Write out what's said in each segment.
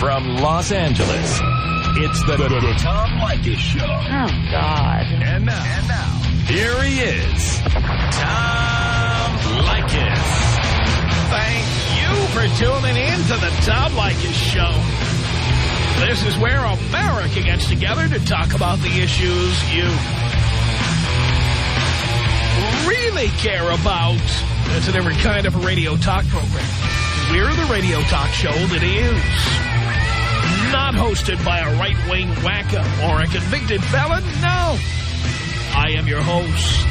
From Los Angeles, it's the, the, the Tom Leykis Show. Oh, God. And now, and now, here he is, Tom Leykis. Thank you for tuning in to the Tom Leykis Show. This is where America gets together to talk about the issues you really care about. It's a different kind of a radio talk program. We're the radio talk show that is not hosted by a right-wing wacko or a convicted felon. No. I am your host.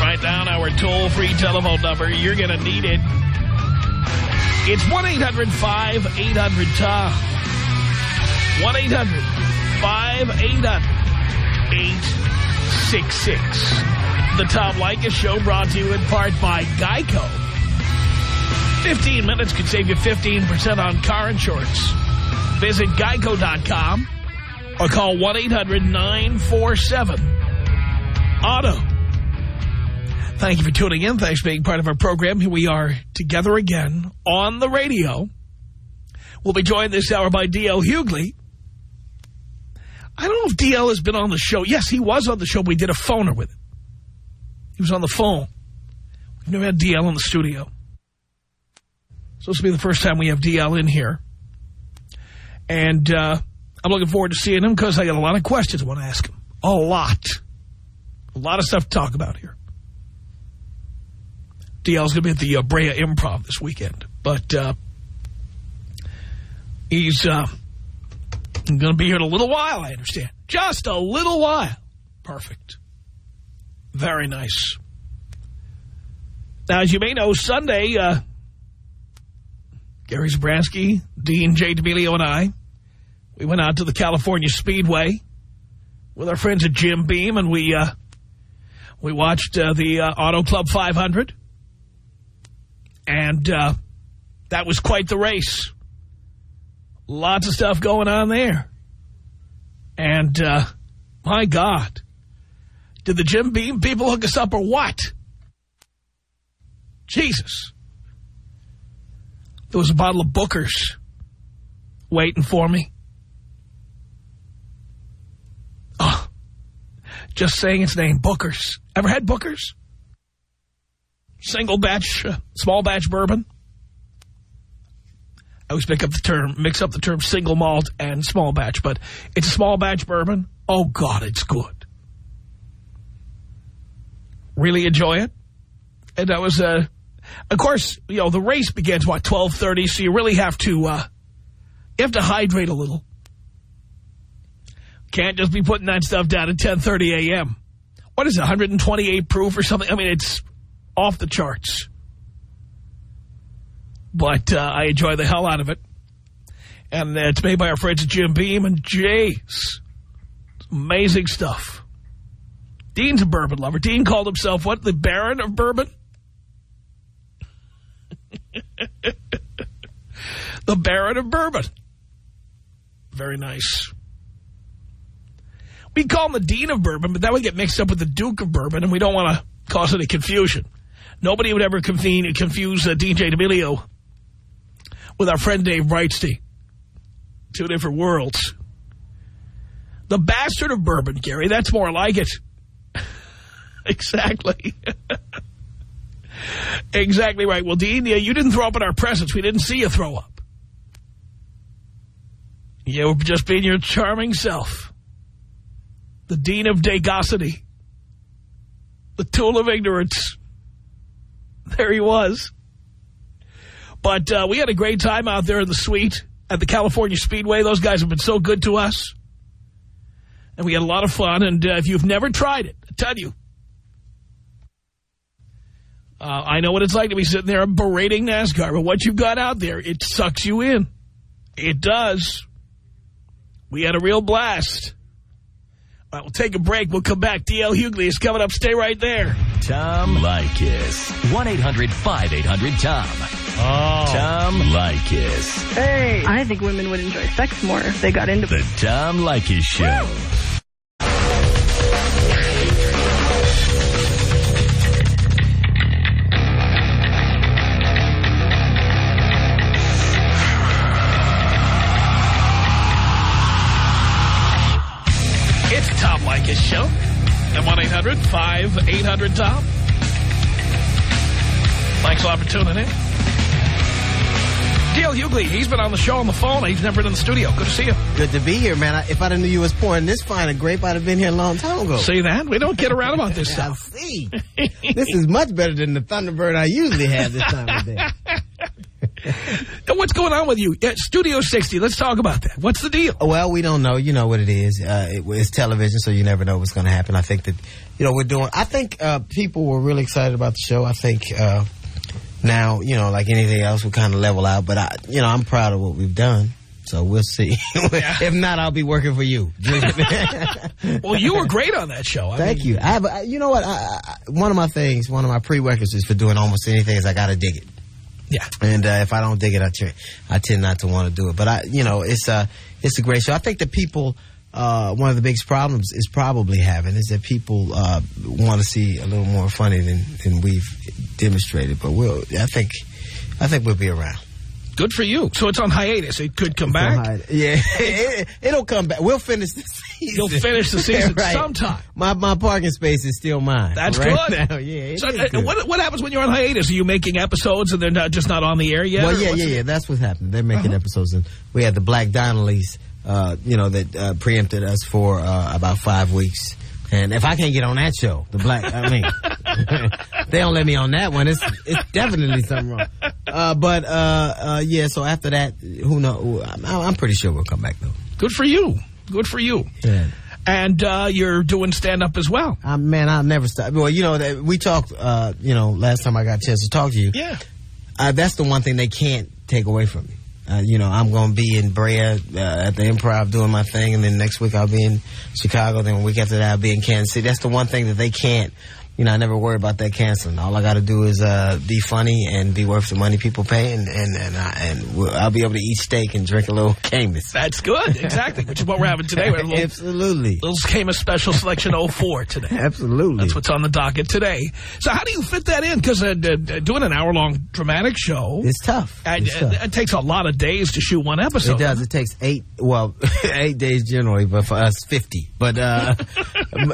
Write down our toll-free telephone number. You're going to need it. It's 1-800-5800-TOM. 1-800-5800-866. The Tom Leykis Show brought to you in part by Geico. 15 minutes could save you 15% on car insurance. Visit geico.com or call 1-800-947-AUTO. Thank you for tuning in. Thanks for being part of our program. Here we are together again on the radio. We'll be joined this hour by D.L. Hughley. I don't know if D.L. has been on the show. Yes, he was on the show. We did a phoner with him. He was on the phone. We've never had D.L. in the studio. So this will be the first time we have D.L. in here. And uh, I'm looking forward to seeing him because I got a lot of questions I want to ask him. A lot. A lot of stuff to talk about here. DL's going to be at the uh, Brea Improv this weekend. But uh, he's uh, going to be here in a little while, I understand. Just a little while. Perfect. Very nice. Now, as you may know, Sunday, uh, Gary Zabransky, Dean J. D'Amelio, and I, we went out to the California Speedway with our friends at Jim Beam, and we uh, we watched uh, the uh, Auto Club 500. And uh, that was quite the race. Lots of stuff going on there. And, uh, my God, did the Jim Beam people hook us up or what? Jesus. There was a bottle of Booker's waiting for me. Oh, just saying its name, Booker's. Ever had Booker's? Single batch, uh, small batch bourbon. I always pick up the term, mix up the term single malt and small batch, but it's a small batch bourbon. Oh, God, it's good. Really enjoy it. And that was, uh, of course, you know, the race begins, what, 1230, so you really have to, uh, you have to hydrate a little. Can't just be putting that stuff down at 1030 a.m. What is it, 128 proof or something? I mean, it's off the charts. But uh, I enjoy the hell out of it. And it's made by our friends Jim Beam and Jay's. Amazing stuff. Dean's a bourbon lover. Dean called himself, what, the Baron of Bourbon? the Baron of Bourbon. Very nice. We call him the Dean of Bourbon, but that would get mixed up with the Duke of Bourbon, and we don't want to cause any confusion. Nobody would ever confuse uh, DJ D'Amelio with our friend Dave Brightstein. Two different worlds. The bastard of bourbon, Gary, that's more like it. exactly. exactly right. Well, Dean, yeah, you didn't throw up in our presence. We didn't see you throw up. You were just being your charming self. The Dean of Dagosity. The tool of ignorance. There he was. But uh, we had a great time out there in the suite at the California Speedway. Those guys have been so good to us. And we had a lot of fun. And uh, if you've never tried it, I tell you, uh, I know what it's like to be sitting there berating NASCAR. But what you've got out there, it sucks you in. It does. We had a real blast. All right, we'll take a break. We'll come back. D.L. Hughley is coming up. Stay right there. Tom Leykis. 1-800-5800-TOM. Oh. Tom Leykis. Hey. I think women would enjoy sex more if they got into The Tom Leykis Show. 1-800-5800-TOM. Thanks a lot for tuning in. D.L. Hughley, he's been on the show on the phone. He's never been in the studio. Good to see you. Good to be here, man. I, if I knew you was pouring this fine and grape, I'd have been here a long time ago. See that? We don't get around about this I stuff. see. this is much better than the Thunderbird I usually have this time of day. What's going on with you? Yeah, Studio 60, let's talk about that. What's the deal? Well, we don't know. You know what it is. Uh, it, it's television, so you never know what's going to happen. I think that, you know, we're doing. I think uh, people were really excited about the show. I think uh, now, you know, like anything else, we kind of level out. But I, you know, I'm proud of what we've done. So we'll see. if not, I'll be working for you. Well, you were great on that show. I Thank mean, you. I have, you know what? I, I, one of my things, one of my prerequisites for doing almost anything is I got to dig it. Yeah. And uh, if I don't dig it, I, I tend not to want to do it. But I, you know, it's a it's a great show. I think that people, uh, one of the biggest problems is probably having is that people uh, want to see a little more funny than, than we've demonstrated. But we'll, I think, I think we'll be around. Good for you. So it's on hiatus. It could come back. Yeah, it, will come back. We'll finish the season. You'll finish the season Right. sometime. My my parking space is still mine. That's right good. Now. Yeah, So, is uh, good. what, what happens when you're on hiatus? Are you making episodes and they're not, just not on the air yet? Well, yeah, yeah, yeah. That's what's happening. They're making episodes, and we had the Black Donnellys, uh, you know, that uh, preempted us for uh, about five weeks. And if I can't get on that show, the Black, I mean, they don't let me on that one. It's it's definitely something wrong. Uh, but uh, uh, yeah, so after that, who knows? I'm, I'm pretty sure we'll come back though. Good for you. Good for you. Yeah. And uh, you're doing stand-up as well. Man, I'll never stop. Well, you know, that we talked, uh, you know, last time I got a chance to talk to you. Yeah. uh, that's the one thing they can't take away from me. Uh, you know, I'm going to be in Brea uh, at the Improv doing my thing, and then next week I'll be in Chicago. Then a week after that I'll be in Kansas City. That's the one thing that they can't. You know, I never worry about that canceling. All I got to do is uh, be funny and be worth the money people pay, and and and, I, and we'll, I'll be able to eat steak and drink a little Camus. That's good. Exactly. Which is what we're having today. We're little, Absolutely, little Camus Special Selection 04 today. absolutely. That's what's on the docket today. So how do you fit that in? Because uh, d- doing an hour-long dramatic show, is tough. uh, It's tough. it takes a lot of days to shoot one episode. It does. It takes eight, well, eight days generally, but for us, 50. But, uh,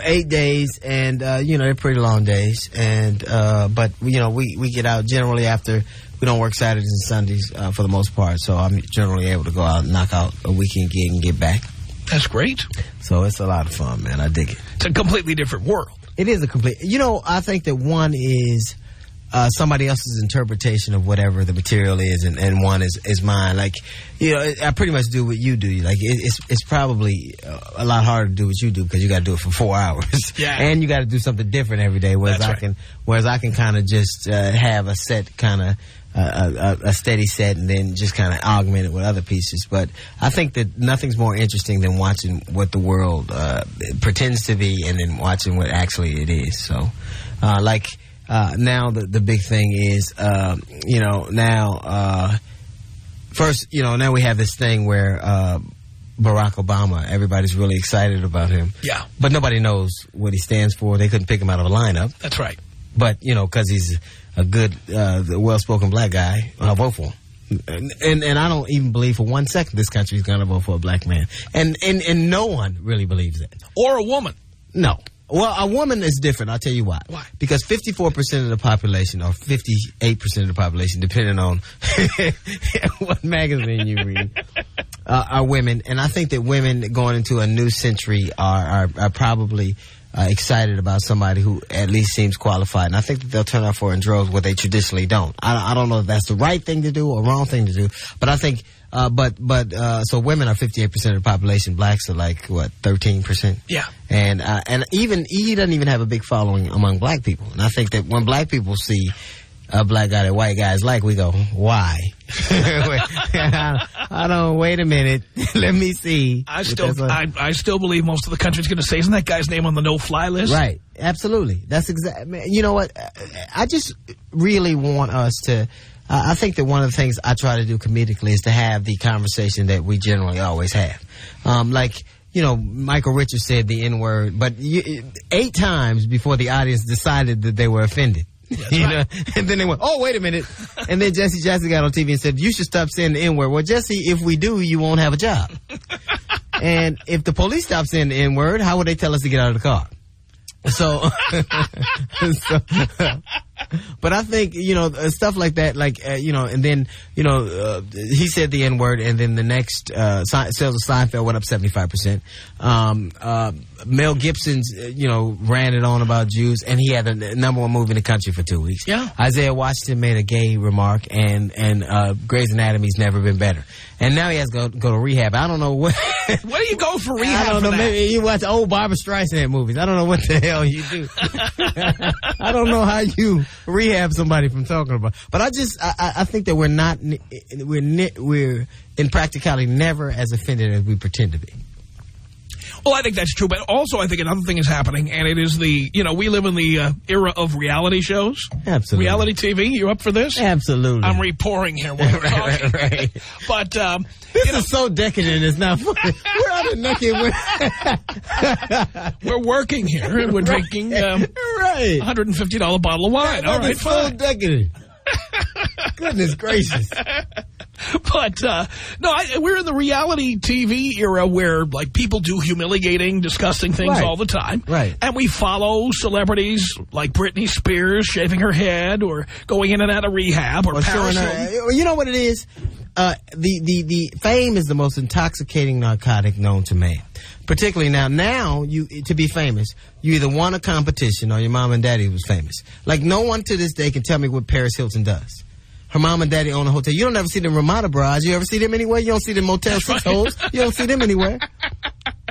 eight days and, uh, you know, they're pretty long days. And, uh, but, you know, we, we get out generally after, we don't work Saturdays and Sundays, uh, for the most part. So I'm generally able to go out and knock out a weekend gig and get back. That's great. So it's a lot of fun, man. I dig it. It's a completely different world. It is a complete. You know, I think that one is uh, somebody else's interpretation of whatever the material is, and, and one is, is mine. Like, you know, I pretty much do what you do. Like, it, it's it's probably uh, a lot harder to do what you do because you got to do it for four hours, Yeah. and you got to do something different every day. Whereas That's I right. can, whereas I can kind of just uh, have a set kind of. Uh, a, a steady set and then just kind of augment it with other pieces. But I think that nothing's more interesting than watching what the world uh, pretends to be and then watching what actually it is. So, uh, like uh, now, the the big thing is, uh, you know, now uh, first, you know, now we have this thing where uh, Barack Obama, everybody's really excited about him, Yeah, but nobody knows what he stands for. They couldn't pick him out of a lineup, that's right. but you know, because he's a good, uh, well-spoken black guy, I'll vote for him. And, and and I don't even believe for one second this country is going to vote for a black man, and and and no one really believes that. Or a woman. No. Well, a woman is different. I'll tell you why. Why? Because 54% of the population, or 58% of the population, depending on what magazine you read, uh, are women. And I think that women going into a new century are, are, are probably uh, excited about somebody who at least seems qualified. And I think that they'll turn out for in droves where they traditionally don't. I, I don't know if that's the right thing to do or wrong thing to do, but I think uh, but but uh, so women are fifty eight percent of the population. Blacks are like what thirteen percent. Yeah. And uh, and even he doesn't even have a big following among black people. And I think that when black people see a black guy that white guys like, we go, why? I, I don't. Wait a minute. Let me see. I still, I, I still believe most of the country's going to say, isn't that guy's name on the no-fly list? Right. Absolutely. That's exactly. You know what? I just really want us to. Uh, I think that one of the things I try to do comedically is to have the conversation that we generally always have. Um, like, you know, Michael Richards said the N word, but you, eight times before the audience decided that they were offended. you know, and then they went, "Oh, wait a minute!" And then Jesse Jackson got on TV and said, "You should stop saying the N word." Well, Jesse, if we do, you won't have a job. and if the police stop saying the N word, how would they tell us to get out of the car? So, so but I think you know uh, stuff like that, like uh, you know, and then you know uh, he said the N word, and then the next uh, sales of Seinfeld went up seventy five percent. Um, uh, Mel Gibson's uh, you know ran it on about Jews, and he had the number one movie in the country for two weeks. Yeah. Isaiah Washington made a gay remark, and and uh, Grey's Anatomy's never been better, and now he has to go, go to rehab. I don't know what. Where do you go for rehab? I don't know. that? Maybe you watch old Barbra Streisand movies. I don't know what the hell you do. I don't know how you rehab somebody from talking about. But I just I, I- think that we're not we're we're in practicality never as offended as we pretend to be. Well, I think that's true, but also I think another thing is happening, and it is the, you know, we live in the uh, era of reality shows. Absolutely. Reality TV, you up for this? Absolutely. I'm re-pouring here Right, right, right. But, um, This you know, is so decadent. It's not funny. We're out of naked. We're, we're working here, and we're drinking um, right. $150 bottle of wine. All right, is so decadent. Goodness gracious. But, uh, no, I, we're in the reality TV era where, like, people do humiliating, disgusting things Right. all the time. Right. And we follow celebrities like Britney Spears shaving her head or going in and out of rehab or, or her. You know what it is? Uh, the, the, the fame is the most intoxicating narcotic known to man. Particularly now, now you to be famous, you either won a competition or your mom and daddy was famous. Like no one to this day can tell me what Paris Hilton does. Her mom and daddy own a hotel. You don't ever see them Ramada Barrage. You ever see them anywhere? You don't see them Motel Six Holes. You don't see them anywhere.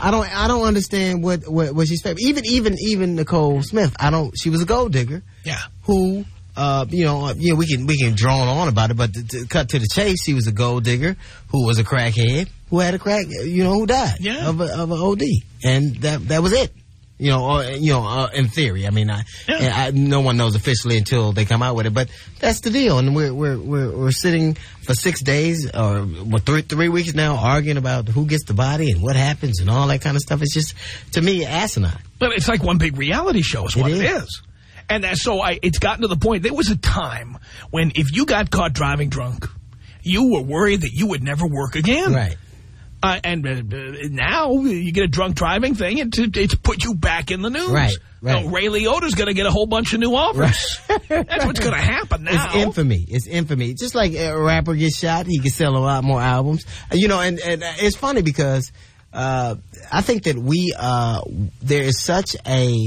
I don't. I don't understand what what, what she's. Even even even Nicole Smith. I don't. She was a gold digger Yeah. who, uh, you know, uh, yeah, we can we can drone on about it, but to, to cut to the chase, he was a gold digger who was a crackhead who had a crack, you know, who died Yeah. of a, of a OD, and that that was it. You know, or, you know, uh, in theory. I mean, I. I, no one knows officially until they come out with it, but that's the deal. And we're we're we're, we're sitting for six days or what, three three weeks now arguing about who gets the body and what happens and all that kind of stuff. It's just to me asinine. But it's like one big reality show is It what it is. is. And that, so I, it's gotten to the point, there was a time when if you got caught driving drunk, you were worried that you would never work again. Right. Uh, and uh, now you get a drunk driving thing, it's, it's put you back in the news. Right, right. Ray Liotta's going to get a whole bunch of new offers. That's what's going to happen now. It's infamy. It's infamy. Just like a rapper gets shot, he can sell a lot more albums. Uh, You know, and, and uh, it's funny because uh, I think that we uh, there is such a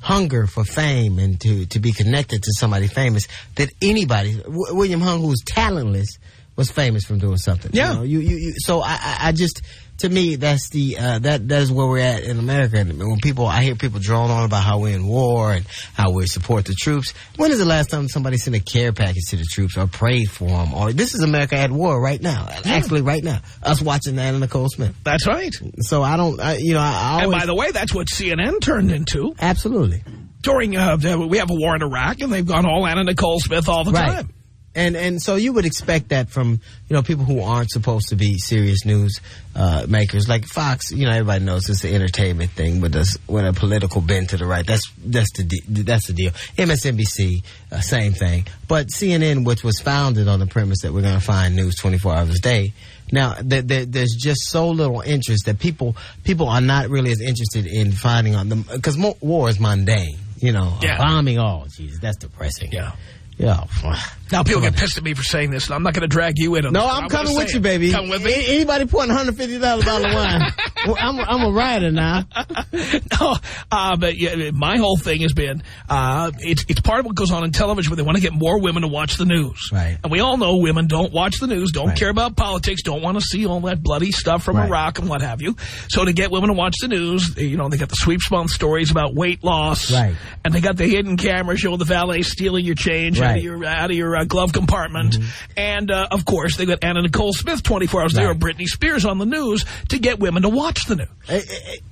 hunger for fame and to to be connected to somebody famous that anybody, w- William Hung, who's talentless, was famous from doing something. Yeah. You, know, you, you, you so I, I, just. To me, that's the uh, that that is where we're at in America. And when people, I hear people drone on about how we're in war and how we support the troops. When is the last time somebody sent a care package to the troops or prayed for them? Or this is America at war right now, actually right now. Us watching Anna Nicole Smith. That's right. So I don't, I, you know, I, I And by the way, that's what CNN turned into. absolutely During, uh, we have a war in Iraq, and they've gone all Anna Nicole Smith all the right. time. And and so you would expect that from you know people who aren't supposed to be serious news uh, makers like Fox. You know everybody knows it's an entertainment thing with us with a political bend to the right. That's that's the de- that's the deal. MSNBC uh, same thing, but CNN, which was founded on the premise that we're going to find news twenty four hours a day. Now th- th- there's just so little interest that people people are not really as interested in finding on them because war is mundane. You know, Yeah. bombing. Oh, Jesus, that's depressing. Yeah. Yeah. Now people get pissed at me for saying this, and I'm not going to drag you in on No, this, I'm coming with you, baby. Come with me. Anybody putting $150 bottle of wine? well, I'm, I'm a rider now. no, uh, but yeah, my whole thing has been uh, it's it's part of what goes on in television where they want to get more women to watch the news. Right. And we all know women don't watch the news, don't Right. care about politics, don't want to see all that bloody stuff from Right. Iraq and what have you. So to get women to watch the news, you know, they got the sweeps month stories about weight loss. Right. And they got the hidden camera showing the valet stealing your change out of your out of your uh, glove compartment. And uh, of course, they got Anna Nicole Smith 24 hours a day or Britney Spears on the news to get women to watch the news. Uh,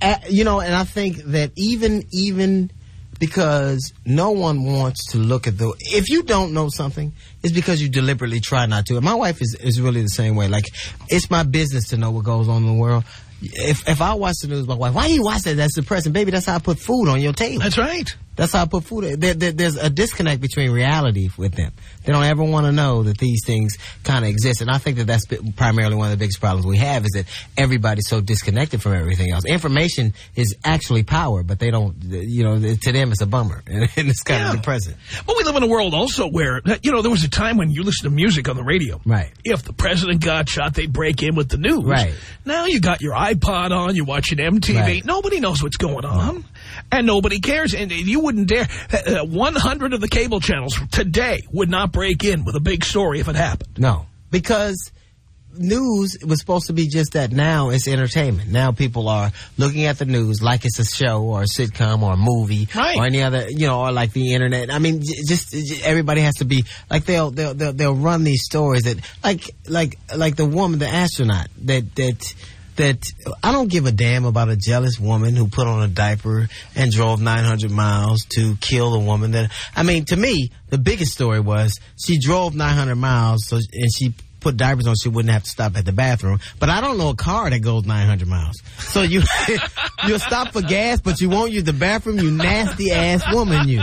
uh, uh, you know, and I think that even, even because no one wants to look at the, if you don't know something, it's because you deliberately try not to. And my wife is, is really the same way. Like, it's my business to know what goes on in the world. If, if I watch the news, my wife, why do you watch that? That's depressing. Baby, that's how I put food on your table. That's right. That's how I put food. There, there, there's a disconnect between reality with them. They don't ever want to know that these things kind of exist, and I think that that's primarily one of the biggest problems we have is that everybody's so disconnected from everything else. Information is actually power, but they don't. You know, to them it's a bummer, and it's kind Yeah. of depressing. But we live in a world also where, you know, there was a time when you listen to music on the radio. Right. If the president got shot, they'd break in with the news. Right. Now you got your iPod on, you're watching MTV. Right. Nobody knows what's going on. And nobody cares. And you wouldn't dare. Uh, 100 of the cable channels today would not break in with a big story if it happened. No, because news was supposed to be just that. Now it's entertainment. Now people are looking at the news like it's a show or a sitcom or a movie Right. or any other, you know, or like the internet. I mean, just everybody has to be like they'll they'll they'll, they'll run these stories that like like like the woman, the astronaut that that. That I don't give a damn about a jealous woman who put on a diaper and drove 900 miles to kill a woman. That I mean, to me, the biggest story was she drove 900 miles, so and she put diapers on, she wouldn't have to stop at the bathroom. But I don't know a car that goes 900 miles. So you you'll stop for gas, but you won't use the bathroom. You nasty ass woman, you.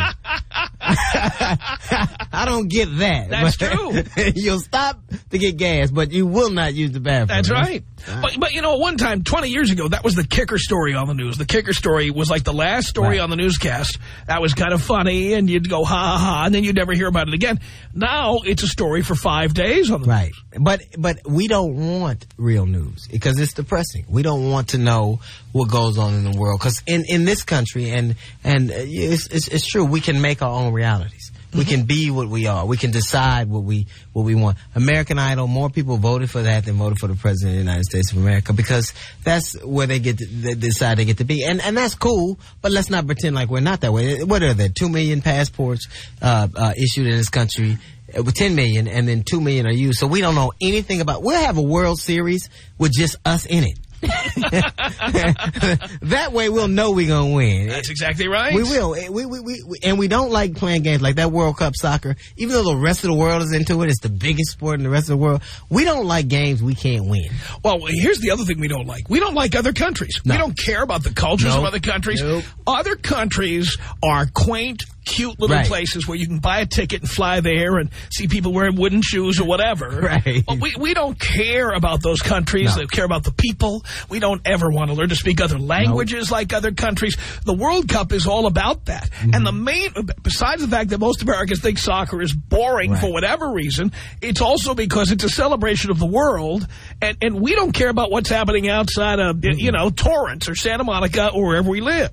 I don't get that. That's true. you'll stop to get gas, but you will not use the bathroom. That's right. But, but you know, one time, 20 years ago, that was the kicker story on the news. The kicker story was like the last story Right. on the newscast. That was kind of funny, and you'd go, ha, ha, ha, and then you'd never hear about it again. Now, it's a story for five days on the Right. news. But but we don't want real news because it's depressing. We don't want to know what goes on in the world because in, in this country and and uh, it's, it's it's true we can make our own realities. We can be what we are. We can decide what we what we want. American Idol. More people voted for that than voted for the president of the United States of America because that's where they get to, they decide they get to be, and and that's cool. But let's not pretend like we're not that way. What are there? Two million passports uh, uh, issued in this country uh, with 10 million and then 2 million are used. So we don't know anything about, we'll have a World Series with just us in it. that way we'll know we're going to win. That's exactly right. We will. Eh, We, we, we, we, and we don't like playing games like that World Cup soccer. Even though the rest of the world is into it, it's the biggest sport in the rest of the world. We don't like games we can't win. Well, here's the other thing we don't like. We don't like other countries. No. We don't care about the cultures of other countries. Nope. Other countries are quaint, cute little Right. places where you can buy a ticket and fly there and see people wearing wooden shoes or whatever. Right. But we, we don't care about those countries. No. We care about the people. We don't ever want to learn to speak other languages like other countries. The World Cup is all about that. Mm-hmm. And the main, besides the fact that most Americans think soccer is boring Right. for whatever reason, it's also because it's a celebration of the world, and, and we don't care about what's happening outside of, you know, Torrance or Santa Monica or wherever we live.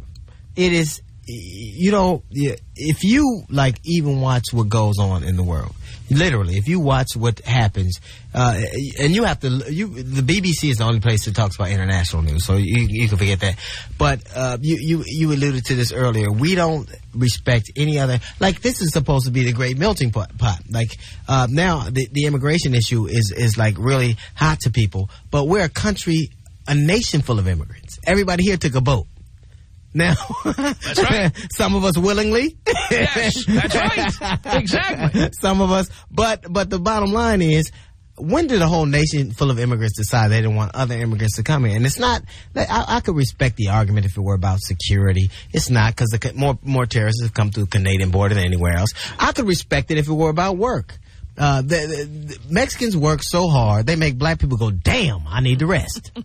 it is you know if you like even watch what goes on in the world literally if you watch what happens uh, and you have to you the bbc is the only place that talks about international news so you, you can forget that. But uh, you, you you alluded to this earlier. We don't respect any other like this is supposed to be the great melting pot, pot. like uh, now the, the immigration issue is is like really hot to people but we're a country a nation full of immigrants. Everybody here took a boat now, That's right. some of us willingly. Yes, that's right. Exactly. Some of us, but but the bottom line is, when did a whole nation full of immigrants decide they didn't want other immigrants to come in? And it's not. I, I could respect the argument if it were about security. It's not because more more terrorists have come through the Canadian border than anywhere else. I could respect it if it were about work. Uh, the, the, the Mexicans work so hard they make black people go, "Damn, I need to rest."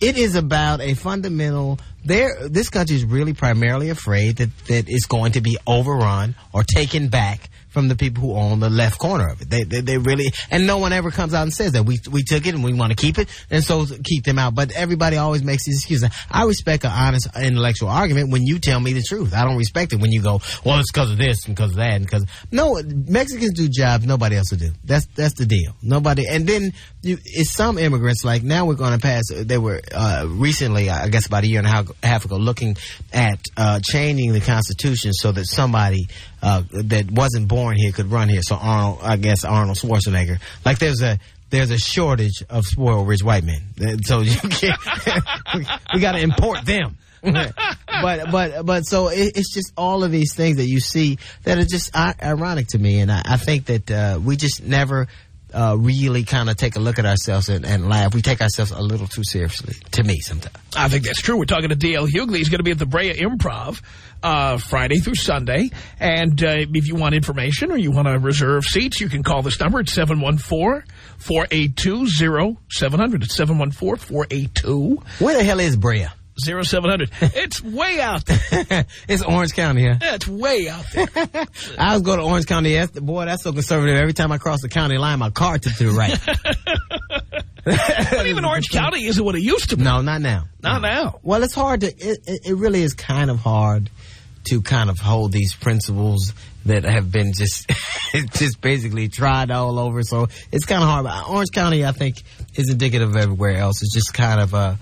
it is about a fundamental there this country is really primarily afraid that that it's going to be overrun or taken back from the people who own the left corner of it. They, they, they really, and no one ever comes out and says that we, we took it and we want to keep it, and so keep them out. But everybody always makes these excuses. I respect an honest intellectual argument when you tell me the truth. I don't respect it when you go, well, it's because of this and because of that and because no, Mexicans do jobs nobody else will do. That's that's the deal. Nobody, and then you, it's some immigrants like now we're going to pass. They were uh, recently, I guess, about a year and a half, ago, looking at uh, changing the constitution so that somebody uh, that wasn't born here could run here. So Arnold, I guess Arnold Schwarzenegger. Like there's a there's a shortage of spoiled rich white men. So you can't. we got to import them. but but but so it, it's just all of these things that you see that are just ironic to me, and I, I think that uh, we just never uh, really kind of take a look at ourselves and, and laugh. We take ourselves a little too seriously, to me, sometimes. I think that's true. We're talking to D.L. Hughley. He's going to be at the Brea Improv uh, Friday through Sunday. And uh, if you want information or you want to reserve seats, you can call this number at 714-482-0700. It's 714-482. Where the hell is Brea? 0700. It's way out there. it's Orange County, huh? Yeah, it's way out there. I was going to Orange County. Yes, boy, that's so conservative. Every time I cross the county line, my car to the right. but even Orange County isn't what it used to be. No, not now. Not now. Well, it's hard to, it, it, it really is kind of hard to kind of hold these principles that have been just, just basically tried all over. So it's kind of hard. Orange County, I think, is indicative of everywhere else. It's just kind of, uh,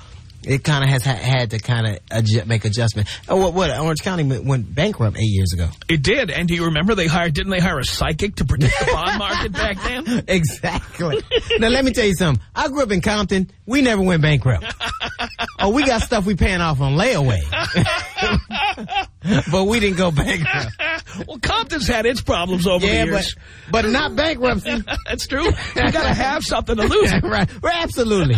it kind of has ha had to kind of make adjustment. Oh, what, what? Orange County went, went bankrupt eight years ago. It did. And do you remember they hired, didn't they hire a psychic to predict the bond market back then? Exactly. now, let me tell you something. I grew up in Compton. We never went bankrupt. oh, we got stuff we paying off on layaway. but we didn't go bankrupt. well, Compton's had its problems over yeah, the years. But, but not bankruptcy. That's true. You got to have something to lose. right. Well, absolutely.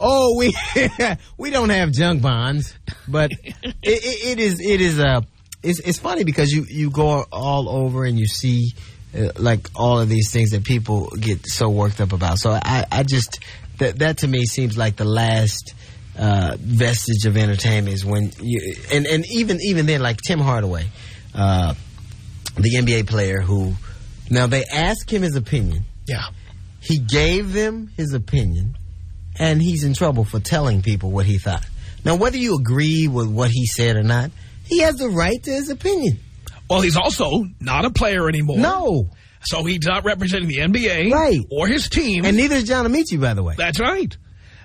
Oh, we we don't have junk bonds, but it, it, it is it is uh it's it's funny because you you go all over and you see uh, like all of these things that people get so worked up about. So I I just that that to me seems like the last uh, vestige of entertainment is when you and and even even then like Tim Hardaway, uh, the NBA player who now they asked him his opinion. Yeah. He gave them his opinion, and he's in trouble for telling people what he thought. Now, whether you agree with what he said or not, he has the right to his opinion. Well, he's also not a player anymore. No. So he's not representing the NBA right. or his team. And neither is John Amaechi, by the way. That's right.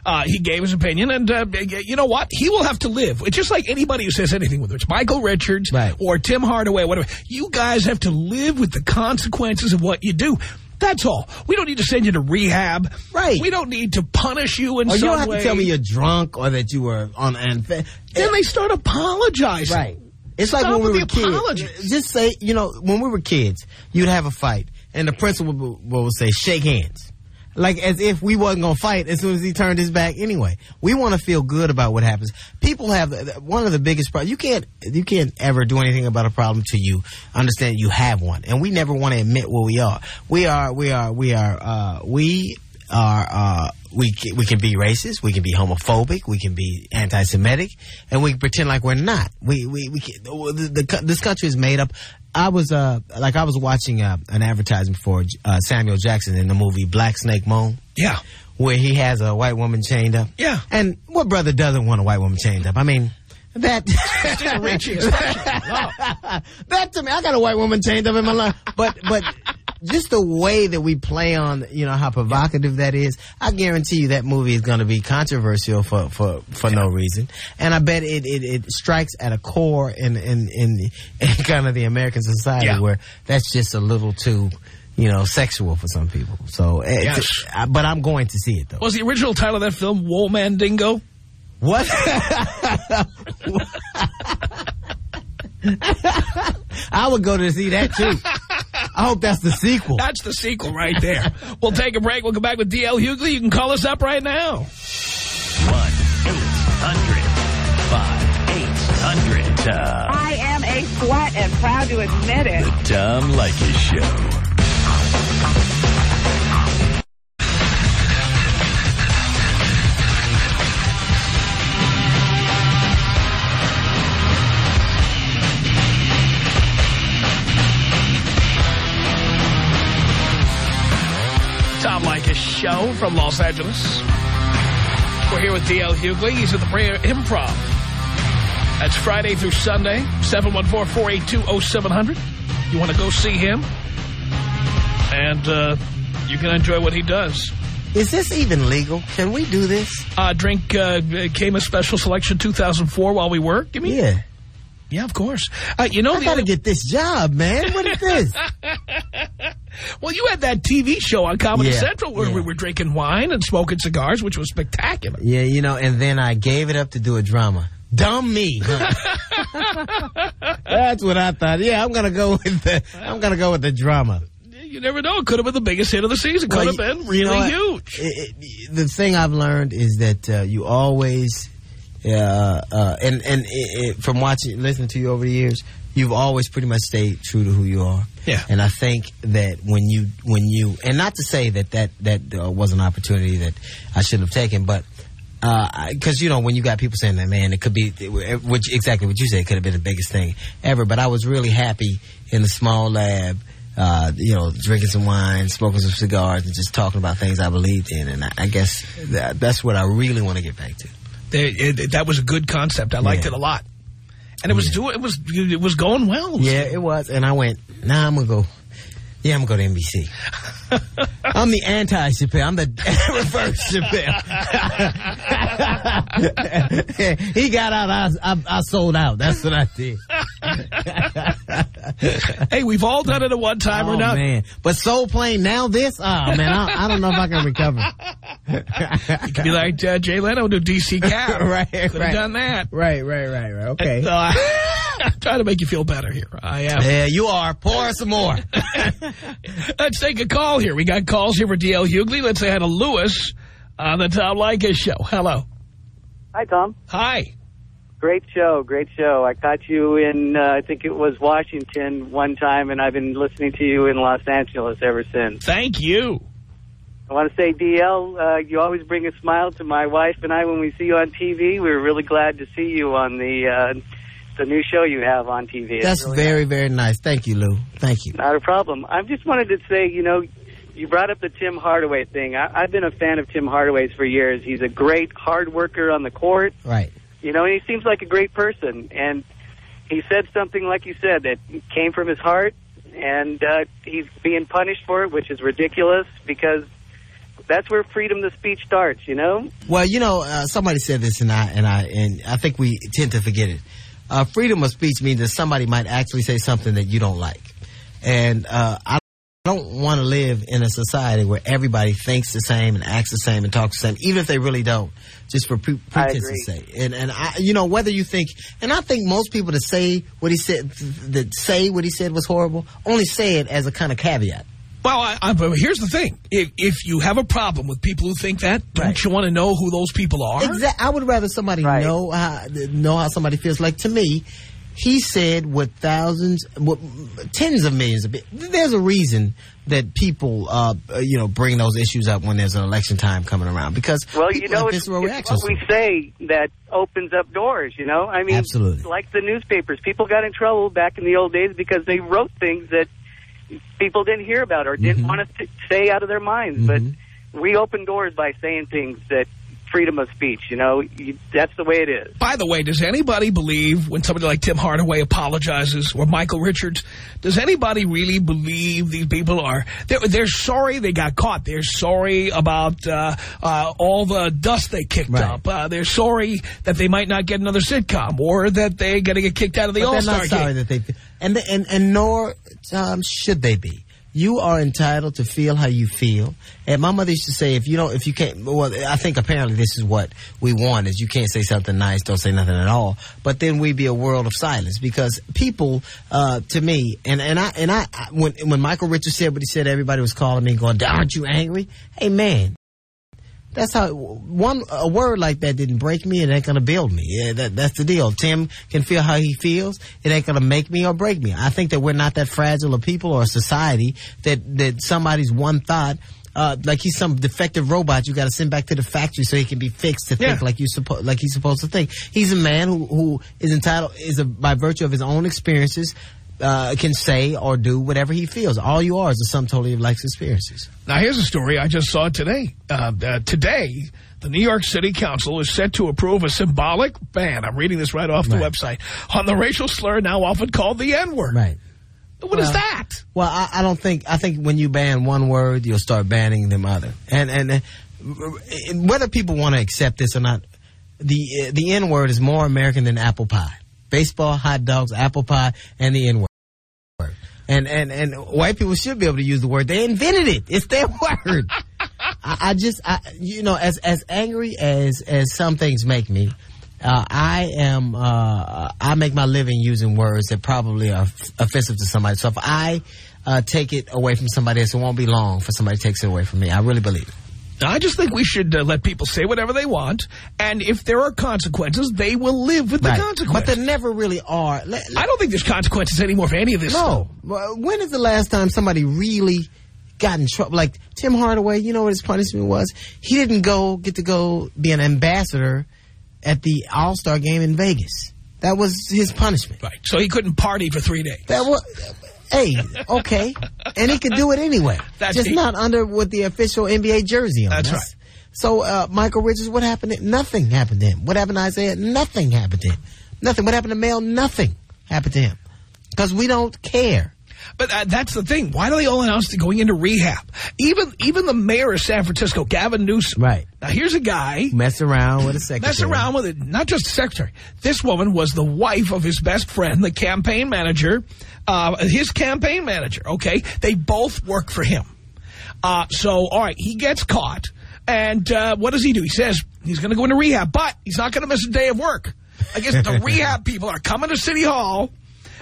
Uh, he gave his opinion, and uh, you know what? He will have to live. It's just like anybody who says anything, whether it's Michael Richards right. or Tim Hardaway, whatever. You guys have to live with the consequences of what you do. That's all. We don't need to send you to rehab. Right. We don't need to punish you in or some way. you don't have way. to tell me you're drunk or that you were on unfair. Then they start apologizing. Right. It's Stop like when we were kids. apologies. Just say, you know, when we were kids, you'd have a fight, and the principal would, would say, shake hands. Like as if we wasn't going to fight as soon as he turned his back anyway. We want to feel good about what happens. People have, one of the biggest problems, you can't, you can't ever do anything about a problem till you understand you have one. And we never want to admit what we are. We are, we are, we are, uh, we are, uh, we can, we can be racist, we can be homophobic, we can be anti-Semitic, and we pretend like we're not. We we we can, the, the, this country is made up. I was uh like I was watching uh, an advertisement for uh, Samuel Jackson in the movie Black Snake Moan. Yeah. Where he has a white woman chained up. Yeah. And what brother doesn't want a white woman chained up? I mean. That that to me, I got a white woman chained up in my life, but but just the way that we play on, you know, how provocative that is, I guarantee you that movie is going to be controversial for, for, for no reason. And I bet it, it, it strikes at a core in, in, in, in kind of the American society Yeah. where that's just a little too, you know, sexual for some people. So, eh, Yes. I- but I'm going to see it though. Was the original title of that film Woe Mandingo? What? I would go to see that too. I hope that's the sequel. That's the sequel right there. we'll take a break. We'll come back with D.L. Hughley. You can call us up right now. 1-800-5800-TOM. Uh, I am a slut and proud to admit it. The Tom Leykis Show. Show from Los Angeles. We're here with D.L. Hughley. He's at the Brea Improv. That's Friday through Sunday, 714-482-0700. You want to go see him, and uh, you can enjoy what he does. Is this even legal? Can we do this? Uh, drink uh, Camus special selection 2004 while we work. You mean? Yeah. Yeah, of course. Uh, you know, I gotta get this job, man. What is this? well, you had that TV show on Comedy Yeah, Central where yeah. we were drinking wine and smoking cigars, which was spectacular. yeah, you know, and then I gave it up to do a drama. Dumb me. huh? That's what I thought. Yeah, I'm gonna go with the. I'm gonna go with the drama. You never know. It could have been the biggest hit of the season. Could Well, have you- been you really know huge. It- it- the thing I've learned is that uh, you always, uh, uh, and and it, it, from watching, listening to you over the years, you've always pretty much stayed true to who you are. Yeah. And I think that when you when you and not to say that that that uh, was an opportunity that I should have taken, but. Because you know when you got people saying that man it could be which exactly what you said it could have been the biggest thing ever but I was really happy in the small lab uh, you know, drinking some wine, smoking some cigars, and just talking about things I believed in. And I, I guess that, that's what I really want to get back to. It- that was a good concept. I liked Yeah. it a lot. And it was doing, it was, it was going well. Yeah, it was. And I went, nah, I'm going to go. Yeah, I'm going to go to NBC. I'm the anti Chappelle. I'm the reverse Chappelle. he got out. I, I, I sold out. That's what I did. hey, we've all done it at one time or oh, another. man. But Soul Plane, now this? Oh, man, I, I don't know if I can recover. You could be like uh, Jay Leno to DC Cab. Right, Could have right. done that. Right, right, right, right. Okay. So I- I'm trying to make you feel better here. I am. Yeah, you are. Pour some more. Let's take a call here. We got calls here for DL Hughley. Let's say hi to Lewis on the Tom Leykis show. Hello. Hi, Tom. Hi. Great show, great show. I caught you in, uh, I think it was Washington one time, and I've been listening to you in Los Angeles ever since. Thank you. I want to say, DL, uh, you always bring a smile to my wife and I when we see you on TV. We're really glad to see you on the uh, the new show you have on TV. That's really very, very nice. Thank you, Lou. Thank you. Not a problem. I just wanted to say, you know, you brought up the Tim Hardaway thing. I, I've been a fan of Tim Hardaway's for years. He's a great hard worker on the court. Right. You know, and he seems like a great person. And he said something, like you said, that came from his heart. And uh, he's being punished for it, which is ridiculous because that's where freedom of speech starts, you know? Well, you know, uh, somebody said this, and I and I and I think we tend to forget it. Uh, freedom of speech means that somebody might actually say something that you don't like, and uh, I don't want to live in a society where everybody thinks the same and acts the same and talks the same, even if they really don't, just for pre- pretense's agree. sake. And and I, you know, whether you think, and I think most people that say what he said, that say what he said was horrible, only say it as a kind of caveat. Well, I, I, but here's the thing. If, if you have a problem with people who think that, don't Right. you want to know who those people are? Exactly. I would rather somebody Right. know how know how somebody feels. Like to me, he said what thousands, what tens of millions of people. There's a reason that people, uh, uh, you know, bring those issues up when there's an election time coming around because Well, you know, it's, visceral it's what we say that opens up doors, you know? I mean, Absolutely. like the newspapers. People got in trouble back in the old days because they wrote things that people didn't hear about or didn't Mhm. want to say out of their minds. Mhm. But we opened doors by saying things that freedom of speech, you know? You, that's the way it is. By the way, does anybody believe when somebody like Tim Hardaway apologizes or Michael Richards, does anybody really believe these people are, they're, they're sorry they got caught. They're sorry about uh, uh, all the dust they kicked Right. up. Uh, they're sorry that they might not get another sitcom or that they're going to get kicked out of the but they're All-Star not sorry game. that they and and and nor um, should they be. You are entitled to feel how you feel. And my mother used to say, if you don't, if you can't, well, I think apparently this is what we want is you can't say something nice, don't say nothing at all. But then we'd be a world of silence because people, uh, to me, and, and I, and I, when, when Michael Richards said what he said, everybody was calling me and going, aren't you angry? Hey man, that's how one a word like that didn't break me. It ain't gonna build me. Yeah, that, that's the deal. Tim can feel how he feels. It ain't gonna make me or break me. I think that we're not that fragile a people or a society that that somebody's one thought. Uh, like he's some defective robot you got to send back to the factory so he can be fixed to think like you suppo- like he's supposed to think. He's a man who who is entitled is a, by virtue of his own experiences uh, can say or do whatever he feels. All you are is the sum total of life's experiences. Now, here's a story I just saw today. Uh, uh, today, the New York City Council is set to approve a symbolic ban. I'm reading this right off the Right. website on the racial slur now often called the N-word. Right. What is Well, that? Well, I, I don't think. I think when you ban one word, you'll start banning them other. And and whether people want to accept this or not, the the N word is more American than apple pie, baseball, hot dogs, apple pie, and the N word. And and and white people should be able to use the word. They invented it. It's their word. I, I just, I, you know, as as angry as as some things make me, uh, I am. Uh, I make my living using words that probably are offensive to somebody. So if I uh, take it away from somebody else. It won't be long for somebody takes it away from me. I really believe it. I just think we should uh, let people say whatever they want, and if there are consequences, they will live with the Right. consequences. But there never really are. I don't think there's consequences anymore for any of this. No. Well, When is the last time somebody really got in trouble? Like Tim Hardaway, you know what his punishment was? He didn't go get to go be an ambassador at the All Star game in Vegas. That was his punishment. Right. So he couldn't party for three days. That was. Hey, okay, and he could do it anyway. That's just it. not under with the official NBA jersey on. That's right. So, uh, Michael Richards, what happened? To, nothing happened to him. What happened to Isaiah? Nothing happened to him. Nothing. What happened to Mel? Nothing happened to him. Because we don't care. But uh, that's the thing. Why do they all announce they're going into rehab? Even even the mayor of San Francisco, Gavin Newsom. Right. Now, here's a guy Mess around with a secretary. mess around with it. Not just the secretary. This woman was the wife of his best friend, the campaign manager, uh, his campaign manager, okay? They both work for him. Uh, so, all right, he gets caught. And uh, what does he do? He says he's going to go into rehab, but he's not going to miss a day of work. I guess the rehab people are coming to City Hall,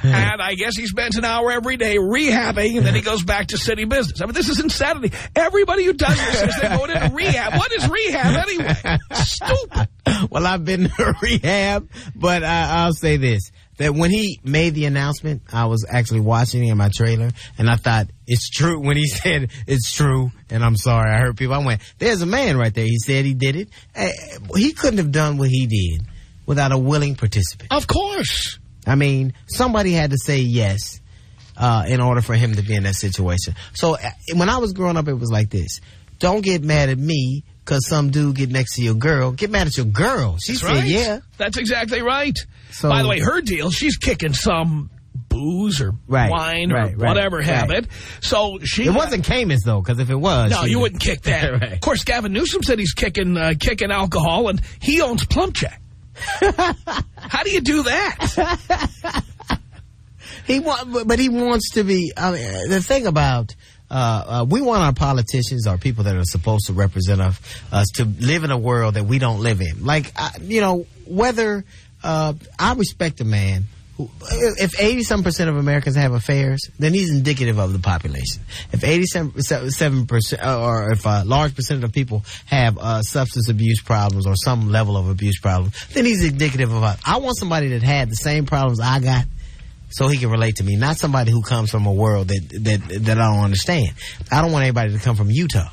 and I guess he spends an hour every day rehabbing, and then he goes back to city business. I mean, this is insanity. Everybody who does this says they're going into rehab. What is rehab anyway? Stupid. well, I've been to rehab, but I, I'll say this. That when he made the announcement, I was actually watching it in my trailer, and I thought, it's true. When he said, it's true, and I'm sorry, I heard people, I went, there's a man right there. He said he did it. Eh, He couldn't have done what he did without a willing participant. Of course. I mean, somebody had to say yes uh, in order for him to be in that situation. So uh, when I was growing up, it was like this: Don't get mad at me because some dude get next to your girl. Get mad at your girl. She That's said right. yeah. That's exactly right. So- By the way, her deal, she's kicking some booze or Right, wine or right, right, whatever right. habit. So she It wasn't Camus though, because if it was, No, you wouldn't kick that. Of course, Gavin Newsom said he's kicking uh, kicking alcohol, and he owns PlumpJack. How do you do that? He want, but- he wants to be. I mean, the thing about uh, uh, we want our politicians our people that are supposed to represent us, us to live in a world that we don't live in. Like you know, whether uh, I respect a man. If eighty some percent of Americans have affairs, then he's indicative of the population. If eighty seven percent, or if a large percent of people have uh, substance abuse problems or some level of abuse problems, then he's indicative of us. I want somebody that had the same problems I got, so he can relate to me. Not somebody who comes from a world that that that I don't understand. I don't want anybody to come from Utah.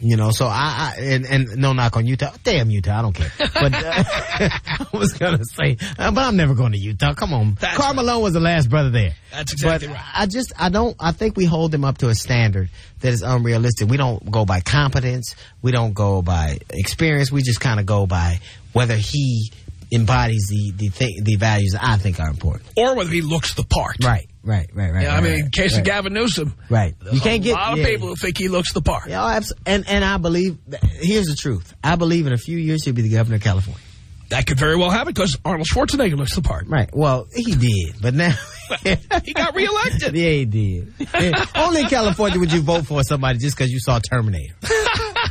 You know, so I, I and, and no knock on Utah. Damn Utah, I don't care. But uh, I was gonna say, uh, but I'm never going to Utah. Come on, That's Karl Malone was the last brother there. That's exactly but right. I just, I don't, I think we hold them up to a standard that is unrealistic. We don't go by competence. We don't go by experience. We just kind of go by whether he embodies the the thing, the values I think are important. Or whether he looks the part. Right, right, right, right. Yeah, I mean, right, in case right. of Gavin Newsom, Right. You can't a get lot of yeah. people who think he looks the part. Yeah, oh, and and I believe. Here's the truth. I believe in a few years he'll be the governor of California. That could very well happen because Arnold Schwarzenegger looks the part. Right. Well, he did, but now He got reelected. yeah, he did. Only in California would you vote for somebody just because you saw Terminator.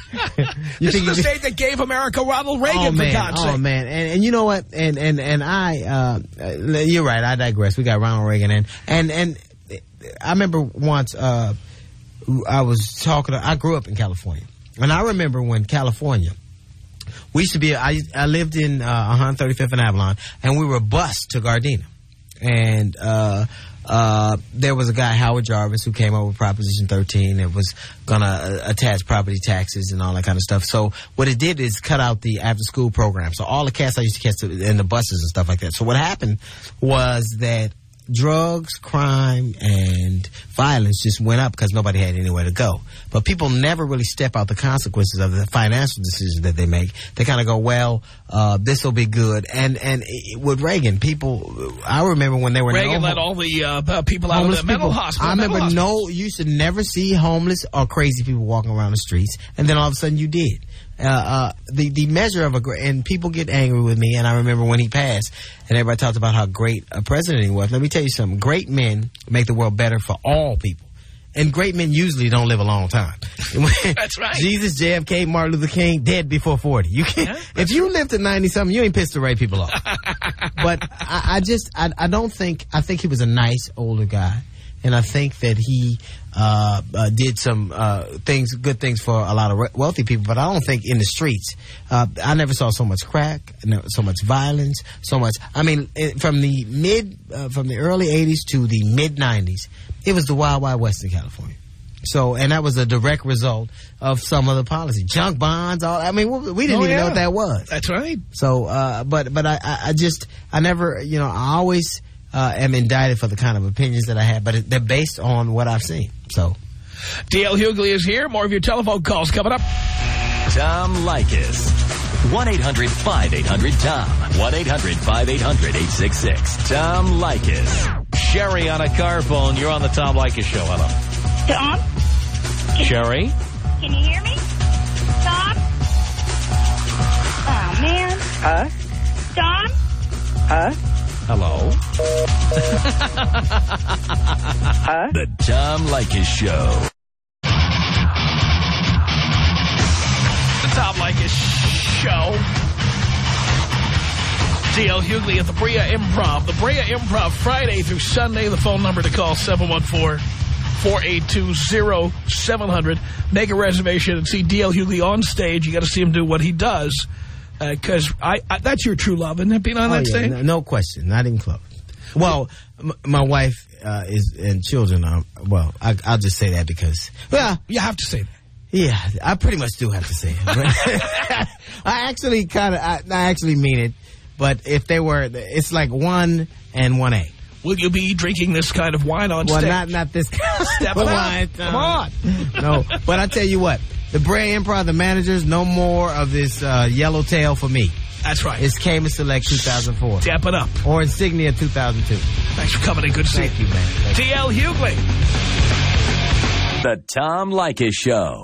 you This is the state that gave America Ronald Reagan, Oh for man! God's Oh man! And and you know what? And and and I, uh, uh, you're right. I digress. We got Ronald Reagan, and and and I remember once uh, I was talking. To, I grew up in California, and I remember when California. We used to be. I I lived in uh, 135th and Avalon, and we were bused to Gardena, and uh, uh, there was a guy Howard Jarvis who came up with Proposition 13 that was gonna uh, attach property taxes and all that kind of stuff. So what it did is cut out the after school program. So all the cats I used to catch to- in the buses and stuff like that. So what happened was that drugs, crime, and violence just went up because nobody had anywhere to go. But people never really step out the consequences of the financial decisions that they make. They kind of go, well, uh, this will be good. And and it- with Reagan, people, I remember when they were Reagan no let all the uh, people out of homeless the mental people. hospital. I mental remember hospital. no, you should never see homeless or crazy people walking around the streets, and then all of a sudden you did. Uh, uh, the the measure of a great and people get angry with me, and I remember when he passed, and everybody talked about how great a president he was. Let me tell you something: great men make the world better for all people. And great men usually don't live a long time. That's right. Jesus, JFK, Martin Luther King, dead before 40. You can't, Yeah, if you live to 90 something, you ain't pissed the right people off. but I, I just, I, I don't think, I think he was a nice older guy. And I think that he uh, uh, did some uh, things, good things for a lot of wealthy people. But I don't think in the streets, uh, I never saw so much crack, so much violence, so much. I mean, from the mid, uh, from the early '80s to the mid '90s, it was the wild, wild west in California. So, and that was a direct result of some of the policy, junk bonds. All I mean, we we didn't Oh, even know what that was. That's right. So, uh, but but I, I I just I never you know I always uh, am indicted for the kind of opinions that I have, but they're based on what I've seen. So, DL Hughley is here. More of your telephone calls coming up. Tom Leykis. 1-800-5800-TOM. 1-800-5800-866. Tom Leykis. Sherry on a car phone. You're on the Tom Leykis show. Hello. Tom, Sherry? can you hear me? Tom? Oh, man. Huh? Tom? Huh? Hello. Huh? The Tom Leykis show. The Tom Leykis Show. DL Hughley at the Brea Improv. The Brea Improv, Friday through Sunday. The phone number to call, 714-482-0700. Make a reservation and see DL Hughley on stage. You got to see him do what he does. Because I, I, that's your true love, isn't it, being on oh, that yeah, stage? no, no question, not even close. Well, m- my wife uh, is and children are. Well, I, I'll just say that because well, You have to say that. yeah, I pretty much do have to say it. I actually kind of, I, I actually mean it. But if they were, it's like one and one A. Will you be drinking this kind of wine on Well, stage? not not this. It up. on, Come on. no, but I tell you what, the Brea Improv, the managers, no more of this uh, yellowtail for me. That's right. It's Caymus Select 2004 Step it up. or Insignia 2002. Thanks for coming in. Good to see Thank you, man. Thank you. DL Hughley. The Tom Leykis show.